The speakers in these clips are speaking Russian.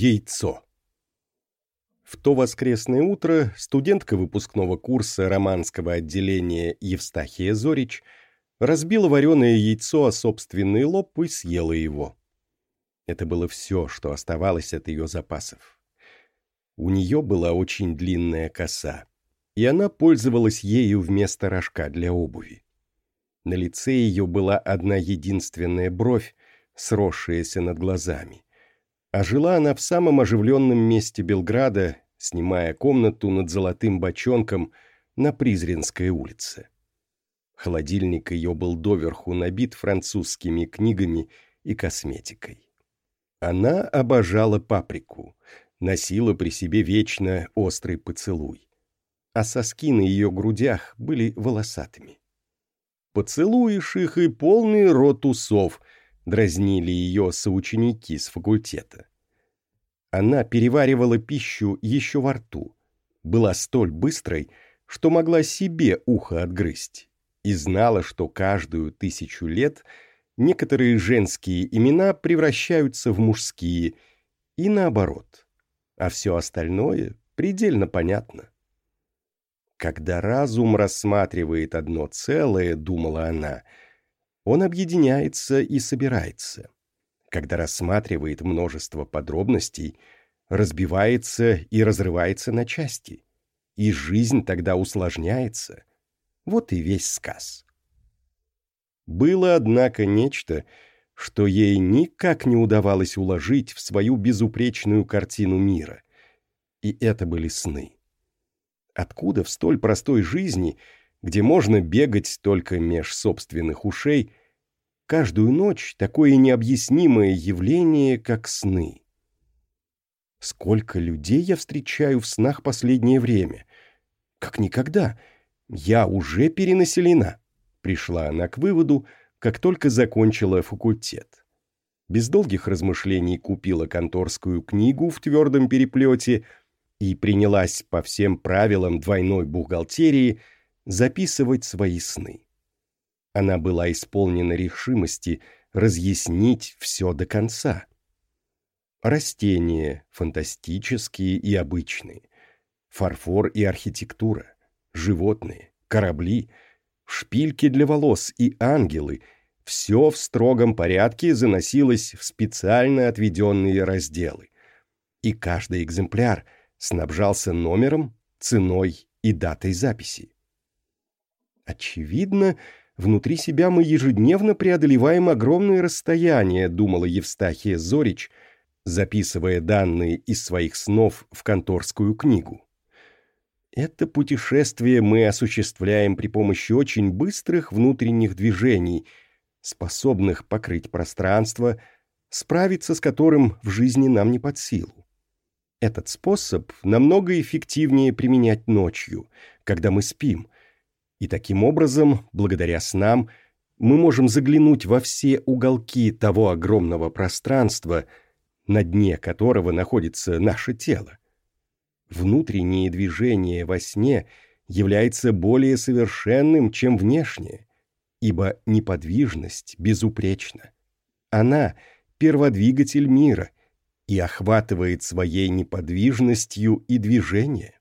Яйцо. В то воскресное утро студентка выпускного курса романского отделения Евстахия Зорич разбила вареное яйцо о собственный лоб и съела его. Это было все, что оставалось от ее запасов. У нее была очень длинная коса, и она пользовалась ею вместо рожка для обуви. На лице ее была одна единственная бровь, сросшаяся над глазами. А жила она в самом оживленном месте Белграда, снимая комнату над золотым бочонком на Призренской улице. Холодильник ее был доверху набит французскими книгами и косметикой. Она обожала паприку, носила при себе вечно острый поцелуй. А соски на ее грудях были волосатыми. Поцелуешь их и полный рот усов — дразнили ее соученики с факультета. Она переваривала пищу еще во рту, была столь быстрой, что могла себе ухо отгрызть, и знала, что каждую тысячу лет некоторые женские имена превращаются в мужские, и наоборот, а все остальное предельно понятно. Когда разум рассматривает одно целое, думала она — он объединяется и собирается. Когда рассматривает множество подробностей, разбивается и разрывается на части. И жизнь тогда усложняется. Вот и весь сказ. Было, однако, нечто, что ей никак не удавалось уложить в свою безупречную картину мира. И это были сны. Откуда в столь простой жизни, где можно бегать только меж собственных ушей, каждую ночь такое необъяснимое явление, как сны. Сколько людей я встречаю в снах последнее время. Как никогда. Я уже перенаселена. Пришла она к выводу, как только закончила факультет. Без долгих размышлений купила конторскую книгу в твердом переплете и принялась по всем правилам двойной бухгалтерии записывать свои сны. Она была исполнена решимости разъяснить все до конца. Растения, фантастические и обычные, фарфор и архитектура, животные, корабли, шпильки для волос и ангелы — все в строгом порядке заносилось в специально отведенные разделы. И каждый экземпляр снабжался номером, ценой и датой записи. Очевидно, Внутри себя мы ежедневно преодолеваем огромные расстояния, думала Евстахия Зорич, записывая данные из своих снов в конторскую книгу. Это путешествие мы осуществляем при помощи очень быстрых внутренних движений, способных покрыть пространство, справиться с которым в жизни нам не под силу. Этот способ намного эффективнее применять ночью, когда мы спим – и таким образом, благодаря снам, мы можем заглянуть во все уголки того огромного пространства, на дне которого находится наше тело. Внутреннее движение во сне является более совершенным, чем внешнее, ибо неподвижность безупречна. Она — перводвигатель мира и охватывает своей неподвижностью и движение.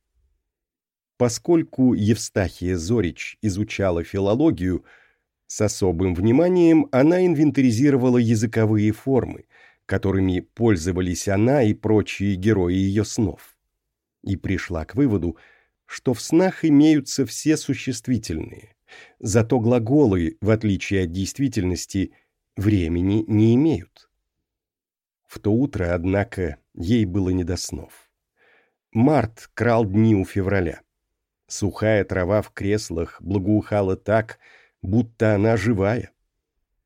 Поскольку Евстахия Зорич изучала филологию, с особым вниманием она инвентаризировала языковые формы, которыми пользовались она и прочие герои ее снов. И пришла к выводу, что в снах имеются все существительные, зато глаголы, в отличие от действительности, времени не имеют. В то утро, однако, ей было не до снов. Март крал дни у февраля. Сухая трава в креслах благоухала так, будто она живая.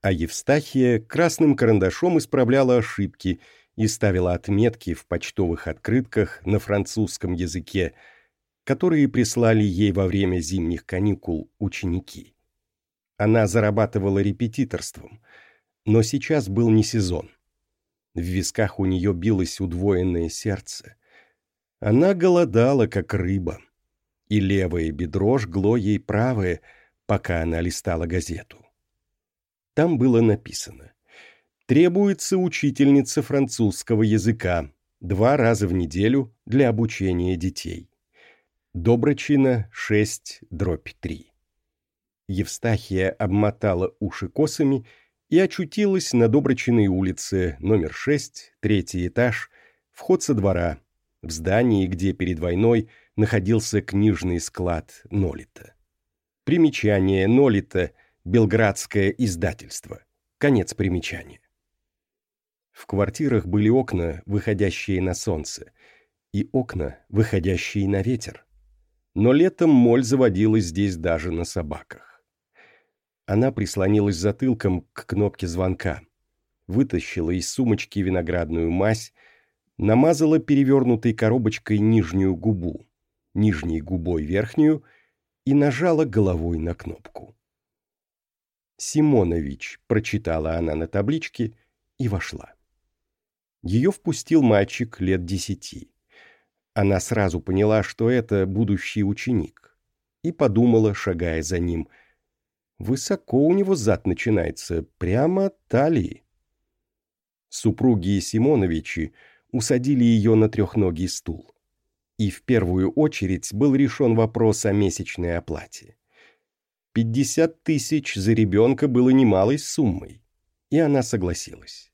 А Евстахия красным карандашом исправляла ошибки и ставила отметки в почтовых открытках на французском языке, которые прислали ей во время зимних каникул ученики. Она зарабатывала репетиторством, но сейчас был не сезон. В висках у нее билось удвоенное сердце. Она голодала, как рыба и левое бедро жгло ей правое, пока она листала газету. Там было написано «Требуется учительница французского языка. два раза в неделю для обучения детей. Доброчина 6, дробь 3. Евстахия обмотала уши косами и очутилась на Доброчиной улице, номер 6, третий этаж, вход со двора, в здании, где перед войной находился книжный склад Нолита. Примечание Нолита – Белградское издательство. Конец примечания. В квартирах были окна, выходящие на солнце, и окна, выходящие на ветер. Но летом моль заводилась здесь даже на собаках. Она прислонилась затылком к кнопке звонка, вытащила из сумочки виноградную мазь, намазала перевернутой коробочкой нижнюю губу, нижней губой верхнюю и нажала головой на кнопку. «Симонович», — прочитала она на табличке и вошла. Ее впустил мальчик лет десяти. Она сразу поняла, что это будущий ученик, и подумала, шагая за ним, высоко у него зад начинается, прямо талии. Супруги Симоновичи усадили ее на трехногий стул. И в первую очередь был решен вопрос о месячной оплате. Пятьдесят тысяч за ребенка было немалой суммой, и она согласилась.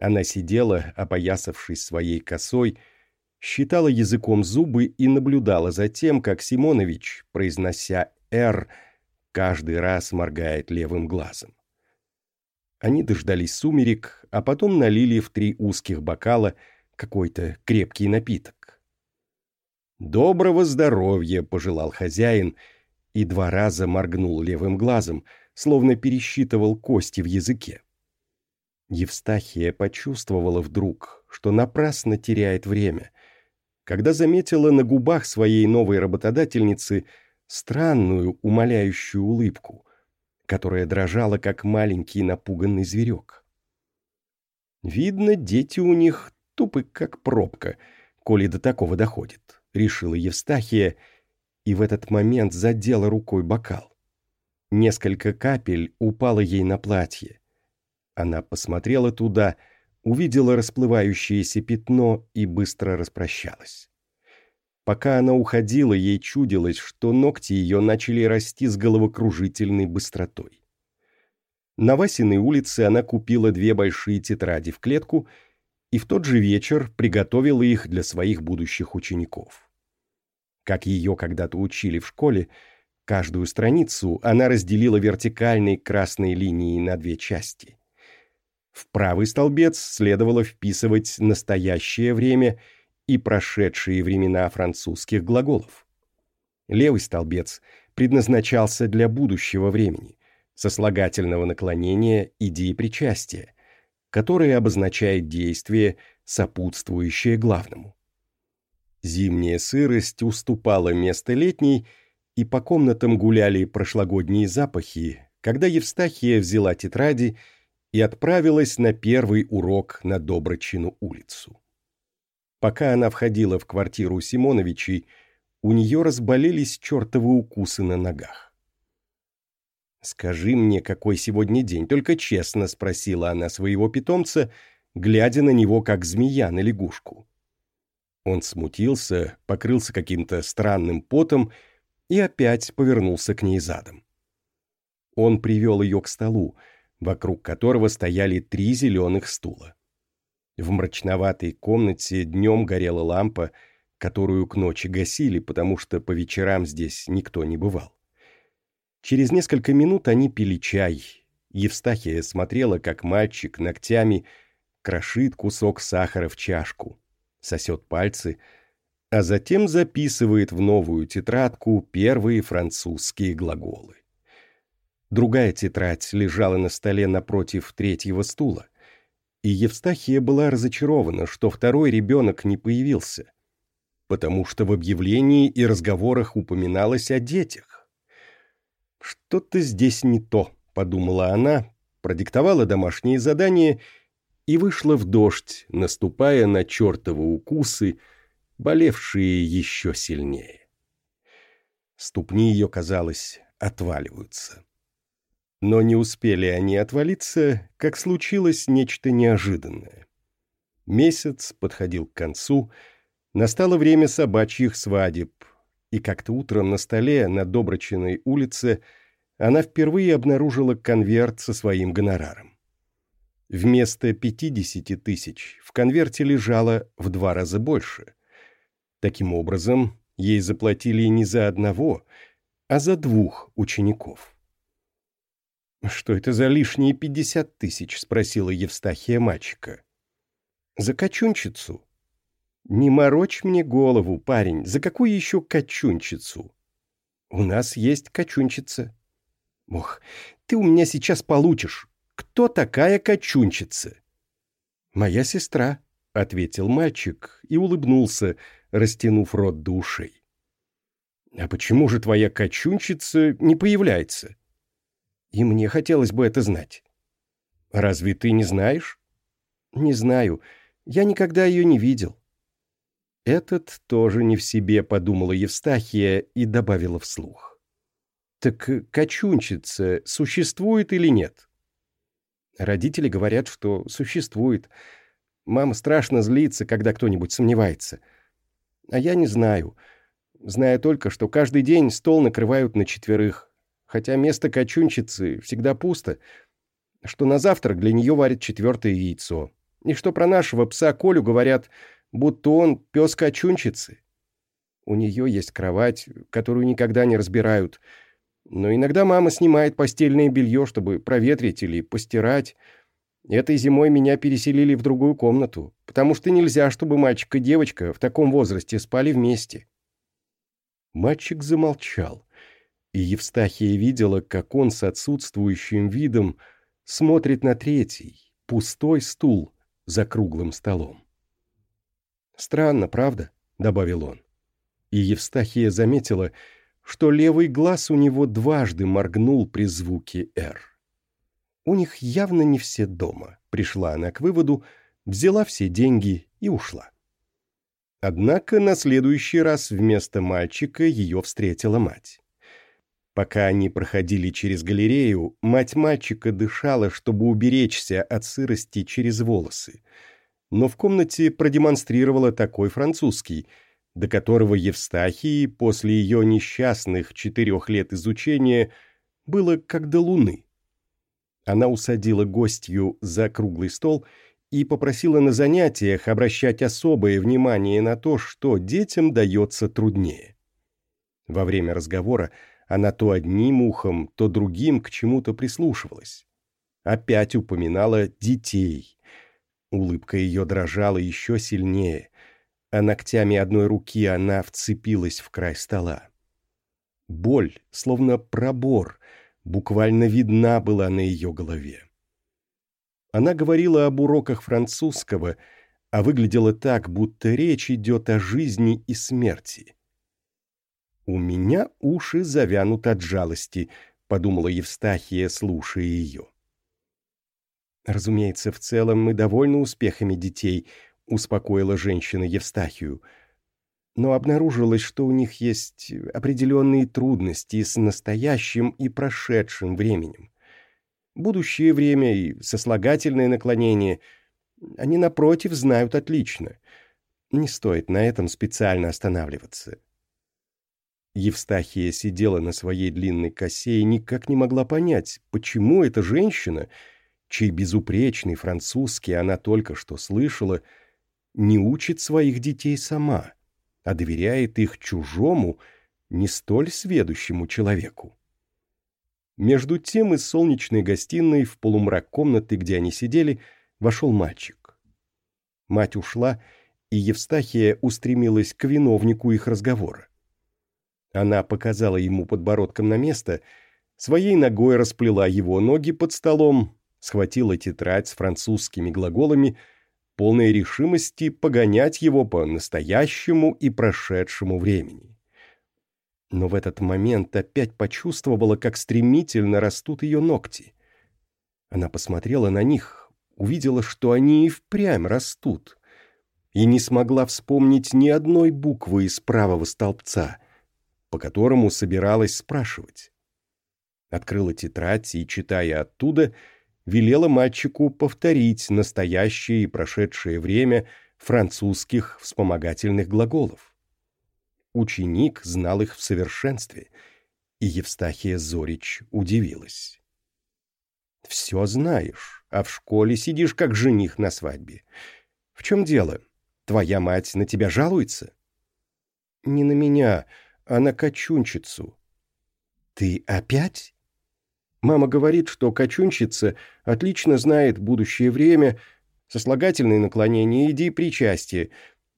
Она сидела, опоясавшись своей косой, считала языком зубы и наблюдала за тем, как Симонович, произнося «Р», каждый раз моргает левым глазом. Они дождались сумерек, а потом налили в три узких бокала какой-то крепкий напиток. «Доброго здоровья!» — пожелал хозяин и два раза моргнул левым глазом, словно пересчитывал кости в языке. Евстахия почувствовала вдруг, что напрасно теряет время, когда заметила на губах своей новой работодательницы странную умоляющую улыбку, которая дрожала, как маленький напуганный зверек. «Видно, дети у них тупы, как пробка, коли до такого доходит», — решила Евстахия, и в этот момент задела рукой бокал. Несколько капель упало ей на платье, она посмотрела туда, увидела расплывающееся пятно и быстро распрощалась. Пока она уходила, ей чудилось, что ногти ее начали расти с головокружительной быстротой. На Васиной улице она купила две большие тетради в клетку и в тот же вечер приготовила их для своих будущих учеников. Как ее когда-то учили в школе, каждую страницу она разделила вертикальной красной линией на две части – в правый столбец следовало вписывать настоящее время и прошедшие времена французских глаголов. Левый столбец предназначался для будущего времени, сослагательного наклонения идеи причастия, которое обозначает действие, сопутствующее главному. Зимняя сырость уступала место летней, и по комнатам гуляли прошлогодние запахи, когда Евстахия взяла тетради и отправилась на первый урок на Доброчину улицу. Пока она входила в квартиру Симоновичей, у нее разболелись чертовы укусы на ногах. «Скажи мне, какой сегодня день, только честно», — спросила она своего питомца, глядя на него, как змея на лягушку. Он смутился, покрылся каким-то странным потом и опять повернулся к ней задом. Он привел ее к столу, вокруг которого стояли три зеленых стула. В мрачноватой комнате днем горела лампа, которую к ночи гасили, потому что по вечерам здесь никто не бывал. Через несколько минут они пили чай. Евстахия смотрела, как мальчик ногтями крошит кусок сахара в чашку, сосет пальцы, а затем записывает в новую тетрадку первые французские глаголы. Другая тетрадь лежала на столе напротив третьего стула. И Евстахия была разочарована, что второй ребенок не появился, потому что в объявлении и разговорах упоминалось о детях. «Что-то здесь не то», — подумала она, продиктовала домашние задания и вышла в дождь, наступая на чертовы укусы, болевшие еще сильнее. Ступни ее, казалось, отваливаются. Но не успели они отвалиться, как случилось нечто неожиданное. Месяц подходил к концу, настало время собачьих свадеб, и как-то утром на столе на Доброчиной улице она впервые обнаружила конверт со своим гонораром. Вместо 50 тысяч в конверте лежало в два раза больше. Таким образом, ей заплатили не за одного, а за двух учеников. «Что это за лишние 50 тысяч?» — спросила Евстахия мальчика. «За кочунчицу». «Не морочь мне голову, парень, за какую еще кочунчицу?» «У нас есть кочунчица». «Ох, ты у меня сейчас получишь. Кто такая кочунчица?» «Моя сестра», — ответил мальчик и улыбнулся, растянув рот до ушей. «А почему же твоя кочунчица не появляется?» «И мне хотелось бы это знать». «Разве ты не знаешь?» «Не знаю. Я никогда ее не видел». «Этот тоже не в себе», — подумала Евстахия и добавила вслух. «Так кочунчица существует или нет?» Родители говорят, что существует. Мама страшно злится, когда кто-нибудь сомневается. А я не знаю. Знаю только, что каждый день стол накрывают на четверых, хотя место кочунчицы всегда пусто, что на завтрак для нее варят четвертое яйцо, и что про нашего пса Колю говорят, будто он пес кочунчицы. У нее есть кровать, которую никогда не разбирают — но иногда мама снимает постельное белье, чтобы проветрить или постирать. Этой зимой меня переселили в другую комнату, потому что нельзя, чтобы мальчик и девочка в таком возрасте спали вместе. Мальчик замолчал, и Евстахия видела, как он с отсутствующим видом смотрит на третий, пустой стул за круглым столом. «Странно, правда?» — добавил он. И Евстахия заметила, что левый глаз у него дважды моргнул при звуке «Р». У них явно не все дома. Пришла она к выводу, взяла все деньги и ушла. Однако на следующий раз вместо мальчика ее встретила мать. Пока они проходили через галерею, мать мальчика дышала, чтобы уберечься от сырости через волосы. Но в комнате продемонстрировала такой французский – до которого Евстахии после ее несчастных четырех лет изучения было как до луны. Она усадила гостью за круглый стол и попросила на занятиях обращать особое внимание на то, что детям дается труднее. Во время разговора она то одним ухом, то другим к чему-то прислушивалась. Опять упоминала детей. Улыбка ее дрожала еще сильнее а ногтями одной руки она вцепилась в край стола. Боль, словно пробор, буквально видна была на ее голове. Она говорила об уроках французского, а выглядела так, будто речь идет о жизни и смерти. «У меня уши завянут от жалости», — подумала Евстахия, слушая ее. Разумеется, в целом мы довольны успехами детей, — успокоила женщина Евстахию. Но обнаружилось, что у них есть определенные трудности с настоящим и прошедшим временем. Будущее время и сослагательное наклонение они, напротив, знают отлично. Не стоит на этом специально останавливаться. Евстахия сидела на своей длинной косе и никак не могла понять, почему эта женщина, чей безупречный французский она только что слышала, — не учит своих детей сама, а доверяет их чужому, не столь сведущему человеку. Между тем из солнечной гостиной в полумрак комнаты, где они сидели, вошел мальчик. Мать ушла, и Евстахия устремилась к виновнику их разговора. Она показала ему подбородком на место, своей ногой расплела его ноги под столом, схватила тетрадь с французскими глаголами — полной решимости погонять его по настоящему и прошедшему времени. Но в этот момент опять почувствовала, как стремительно растут ее ногти. Она посмотрела на них, увидела, что они и впрямь растут, и не смогла вспомнить ни одной буквы из правого столбца, по которому собиралась спрашивать. Открыла тетрадь и, читая оттуда, велела мальчику повторить настоящее и прошедшее время французских вспомогательных глаголов. Ученик знал их в совершенстве, и Евстахия Зорич удивилась. «Все знаешь, а в школе сидишь как жених на свадьбе. В чем дело? Твоя мать на тебя жалуется?» «Не на меня, а на кочунчицу». «Ты опять?» Мама говорит, что кочунщица отлично знает будущее время, сослагательные наклонения и причастие,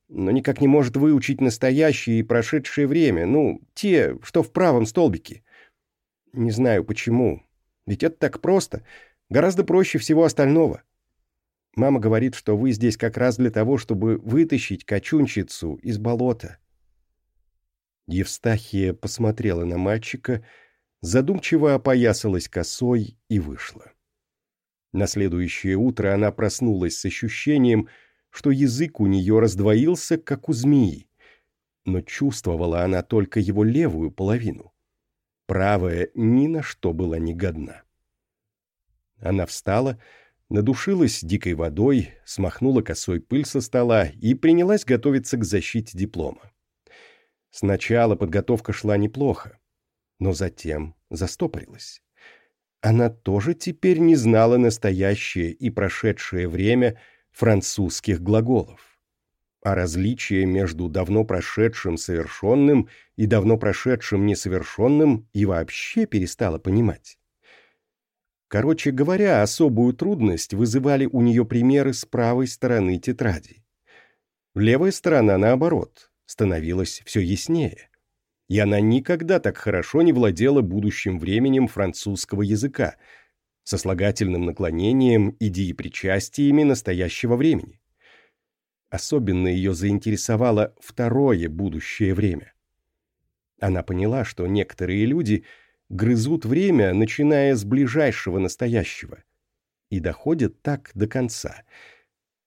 но никак не может выучить настоящее и прошедшее время, ну, те, что в правом столбике. Не знаю почему, ведь это так просто, гораздо проще всего остального. Мама говорит, что вы здесь как раз для того, чтобы вытащить кочунщицу из болота. Евстахия посмотрела на мальчика задумчиво опоясалась косой и вышла. На следующее утро она проснулась с ощущением, что язык у нее раздвоился, как у змеи, но чувствовала она только его левую половину. Правая ни на что была не годна. Она встала, надушилась дикой водой, смахнула косой пыль со стола и принялась готовиться к защите диплома. Сначала подготовка шла неплохо но затем застопорилась. Она тоже теперь не знала настоящее и прошедшее время французских глаголов. А различие между давно прошедшим совершенным и давно прошедшим несовершенным и вообще перестала понимать. Короче говоря, особую трудность вызывали у нее примеры с правой стороны тетради. Левая сторона, наоборот, становилась все яснее и она никогда так хорошо не владела будущим временем французского языка, со слагательным наклонением и деепричастиями настоящего времени. Особенно ее заинтересовало второе будущее время. Она поняла, что некоторые люди грызут время, начиная с ближайшего настоящего, и доходят так до конца.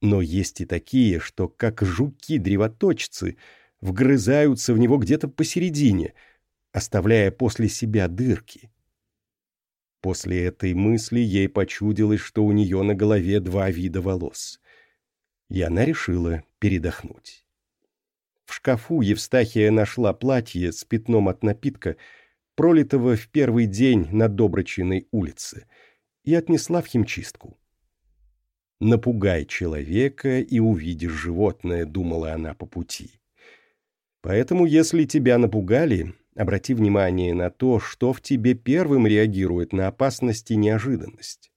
Но есть и такие, что, как жуки-древоточцы – вгрызаются в него где-то посередине, оставляя после себя дырки. После этой мысли ей почудилось, что у нее на голове два вида волос. И она решила передохнуть. В шкафу Евстахия нашла платье с пятном от напитка, пролитого в первый день на Доброчиной улице, и отнесла в химчистку. «Напугай человека, и увидишь животное», — думала она по пути. Поэтому, если тебя напугали, обрати внимание на то, что в тебе первым реагирует на опасность и неожиданность.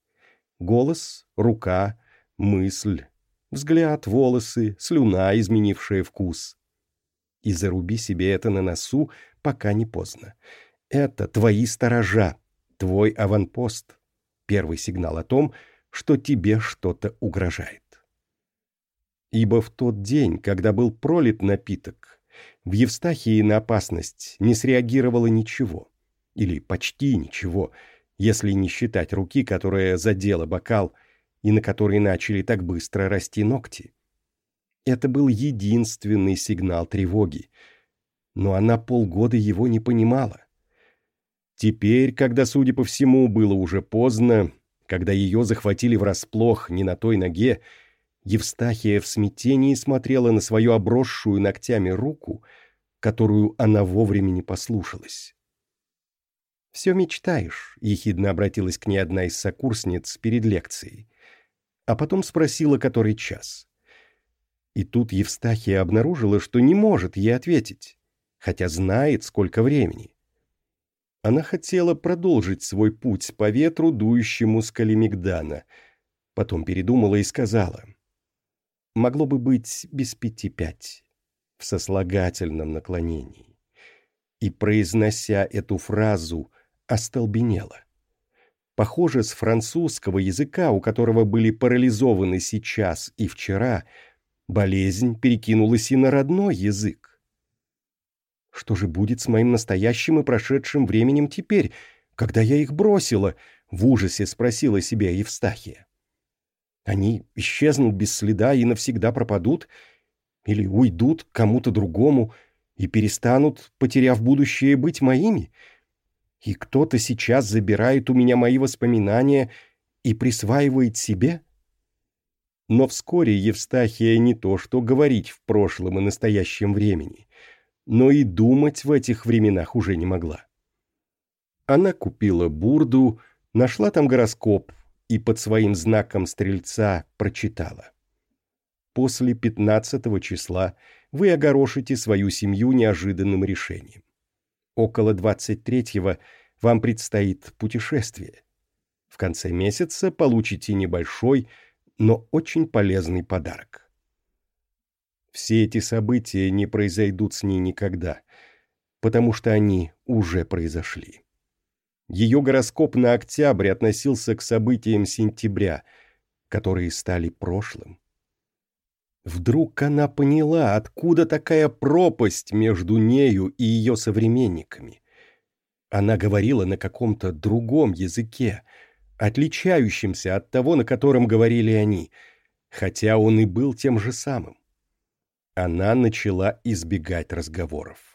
Голос, рука, мысль, взгляд, волосы, слюна, изменившая вкус. И заруби себе это на носу, пока не поздно. Это твои сторожа, твой аванпост. Первый сигнал о том, что тебе что-то угрожает. Ибо в тот день, когда был пролит напиток, в Евстахии на опасность не среагировало ничего. Или почти ничего, если не считать руки, которая задела бокал и на которой начали так быстро расти ногти. Это был единственный сигнал тревоги. Но она полгода его не понимала. Теперь, когда, судя по всему, было уже поздно, когда ее захватили врасплох не на той ноге, Евстахия в смятении смотрела на свою обросшую ногтями руку, которую она вовремя не послушалась. «Все мечтаешь», — ехидно обратилась к ней одна из сокурсниц перед лекцией, а потом спросила, который час. И тут Евстахия обнаружила, что не может ей ответить, хотя знает, сколько времени. Она хотела продолжить свой путь по ветру, дующему с Калимигдана, потом передумала и сказала — могло бы быть без пяти пять, в сослагательном наклонении. И, произнося эту фразу, остолбенела. Похоже, с французского языка, у которого были парализованы сейчас и вчера, болезнь перекинулась и на родной язык. Что же будет с моим настоящим и прошедшим временем теперь, когда я их бросила? В ужасе спросила себя Евстахия. Они исчезнут без следа и навсегда пропадут, или уйдут кому-то другому и перестанут, потеряв будущее, быть моими. И кто-то сейчас забирает у меня мои воспоминания и присваивает себе? Но вскоре Евстахия не то что говорить в прошлом и настоящем времени, но и думать в этих временах уже не могла. Она купила бурду, нашла там гороскоп и под своим знаком стрельца прочитала. После 15 числа вы огорошите свою семью неожиданным решением. Около 23-го вам предстоит путешествие. В конце месяца получите небольшой, но очень полезный подарок. Все эти события не произойдут с ней никогда, потому что они уже произошли. Ее гороскоп на октябрь относился к событиям сентября, которые стали прошлым. Вдруг она поняла, откуда такая пропасть между нею и ее современниками. Она говорила на каком-то другом языке, отличающемся от того, на котором говорили они, хотя он и был тем же самым. Она начала избегать разговоров.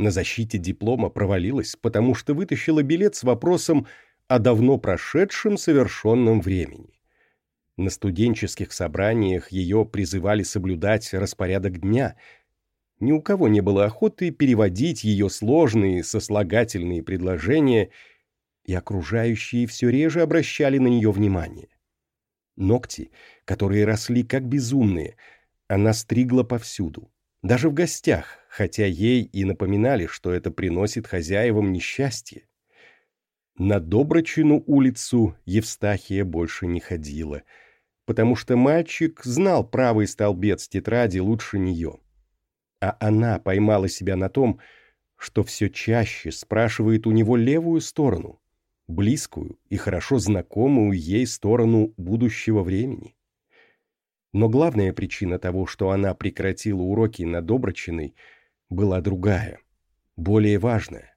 На защите диплома провалилась, потому что вытащила билет с вопросом о давно прошедшем совершенном времени. На студенческих собраниях ее призывали соблюдать распорядок дня. Ни у кого не было охоты переводить ее сложные сослагательные предложения, и окружающие все реже обращали на нее внимание. Ногти, которые росли как безумные, она стригла повсюду, даже в гостях, хотя ей и напоминали, что это приносит хозяевам несчастье. На Доброчину улицу Евстахия больше не ходила — потому что мальчик знал правый столбец тетради лучше нее. А она поймала себя на том, что все чаще спрашивает у него левую сторону, близкую и хорошо знакомую ей сторону будущего времени. Но главная причина того, что она прекратила уроки на Доброчиной, была другая, более важная.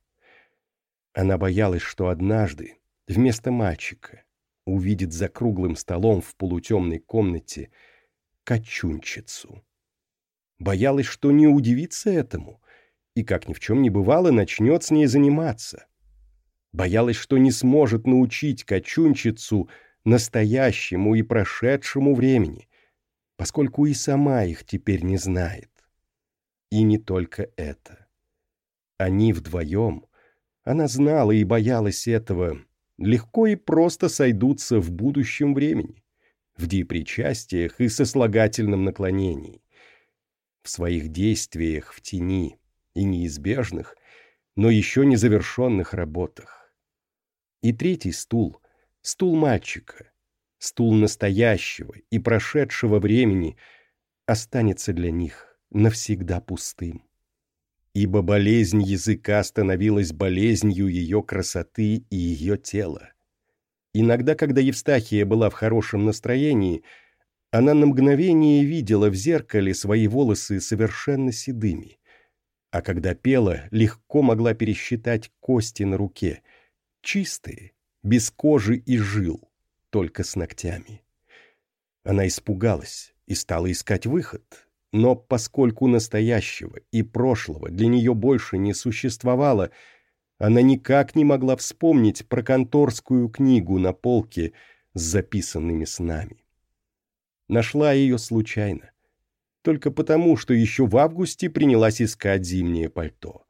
Она боялась, что однажды вместо мальчика увидит за круглым столом в полутемной комнате кочунчицу. Боялась, что не удивится этому, и, как ни в чем не бывало, начнет с ней заниматься. Боялась, что не сможет научить кочунчицу настоящему и прошедшему времени, поскольку и сама их теперь не знает. И не только это. Они вдвоем, она знала и боялась этого, легко и просто сойдутся в будущем времени, в депричастиях и сослагательном наклонении, в своих действиях в тени и неизбежных, но еще не завершенных работах. И третий стул — стул мальчика, стул настоящего и прошедшего времени останется для них навсегда пустым. Ибо болезнь языка становилась болезнью ее красоты и ее тела. Иногда, когда Евстахия была в хорошем настроении, она на мгновение видела в зеркале свои волосы совершенно седыми, а когда пела, легко могла пересчитать кости на руке, чистые, без кожи и жил, только с ногтями. Она испугалась и стала искать выход, но поскольку настоящего и прошлого для нее больше не существовало, она никак не могла вспомнить про конторскую книгу на полке с записанными снами. Нашла ее случайно, только потому, что еще в августе принялась искать зимнее пальто.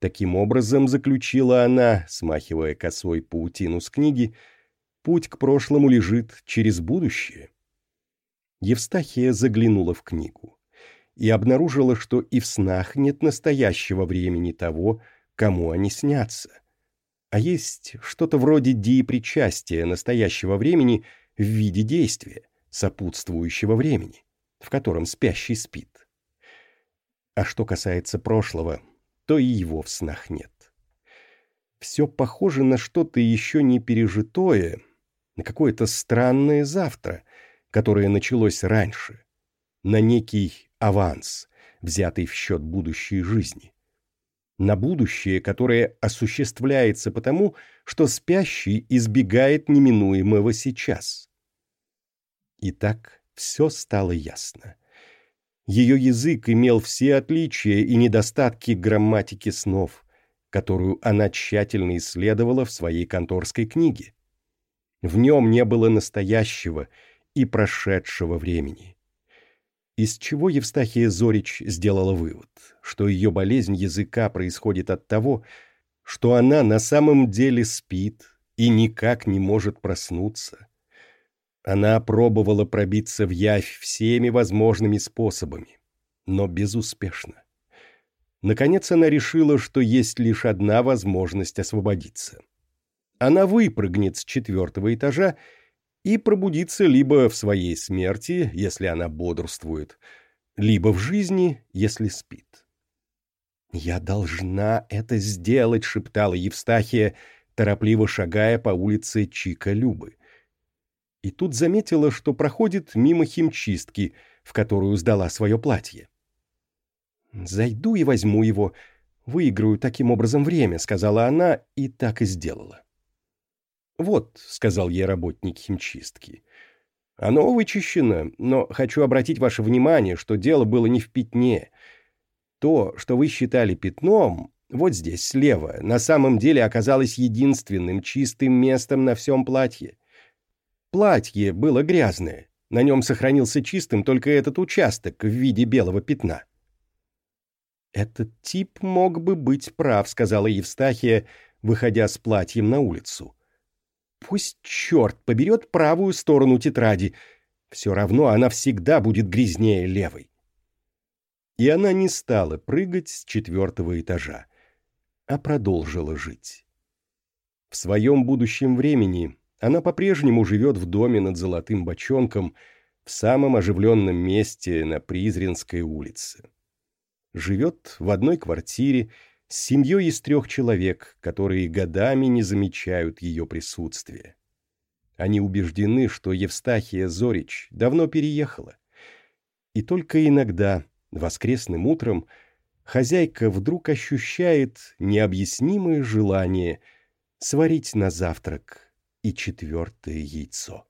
Таким образом, заключила она, смахивая косой паутину с книги, путь к прошлому лежит через будущее — Евстахия заглянула в книгу и обнаружила, что и в снах нет настоящего времени того, кому они снятся. А есть что-то вроде диепричастия настоящего времени в виде действия, сопутствующего времени, в котором спящий спит. А что касается прошлого, то и его в снах нет. Все похоже на что-то еще не пережитое, на какое-то странное завтра, которое началось раньше, на некий аванс, взятый в счет будущей жизни. На будущее, которое осуществляется потому, что спящий избегает неминуемого сейчас. Итак, все стало ясно. Ее язык имел все отличия и недостатки грамматики снов, которую она тщательно исследовала в своей конторской книге. В нем не было настоящего и прошедшего времени. Из чего Евстахия Зорич сделала вывод, что ее болезнь языка происходит от того, что она на самом деле спит и никак не может проснуться. Она пробовала пробиться в явь всеми возможными способами, но безуспешно. Наконец она решила, что есть лишь одна возможность освободиться. Она выпрыгнет с четвертого этажа и пробудится либо в своей смерти, если она бодрствует, либо в жизни, если спит. «Я должна это сделать», — шептала Евстахия, торопливо шагая по улице Чика Любы. И тут заметила, что проходит мимо химчистки, в которую сдала свое платье. «Зайду и возьму его. Выиграю таким образом время», — сказала она, и так и сделала. «Вот», — сказал ей работник химчистки, — «оно вычищено, но хочу обратить ваше внимание, что дело было не в пятне. То, что вы считали пятном, вот здесь, слева, на самом деле оказалось единственным чистым местом на всем платье. Платье было грязное, на нем сохранился чистым только этот участок в виде белого пятна. «Этот тип мог бы быть прав», — сказала Евстахия, выходя с платьем на улицу. «Пусть черт поберет правую сторону тетради. Все равно она всегда будет грязнее левой». И она не стала прыгать с четвертого этажа, а продолжила жить. В своем будущем времени она по-прежнему живет в доме над Золотым Бочонком в самом оживленном месте на Призренской улице живет в одной квартире с семьей из трех человек, которые годами не замечают ее присутствия. Они убеждены, что Евстахия Зорич давно переехала. И только иногда, воскресным утром, хозяйка вдруг ощущает необъяснимое желание сварить на завтрак и четвертое яйцо.